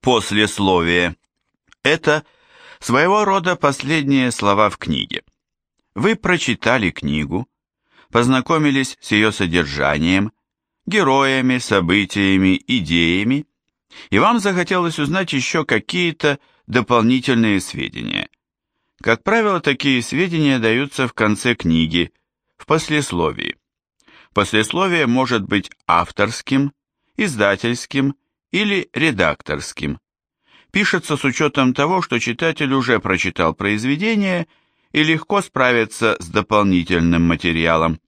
Послесловие. Это своего рода последние слова в книге. Вы прочитали книгу, познакомились с ее содержанием, героями, событиями, идеями, и вам захотелось узнать еще какие-то дополнительные сведения. Как правило, такие сведения даются в конце книги, в послесловии. Послесловие может быть авторским, издательским или редакторским. Пишется с учетом того, что читатель уже прочитал произведение и легко справится с дополнительным материалом.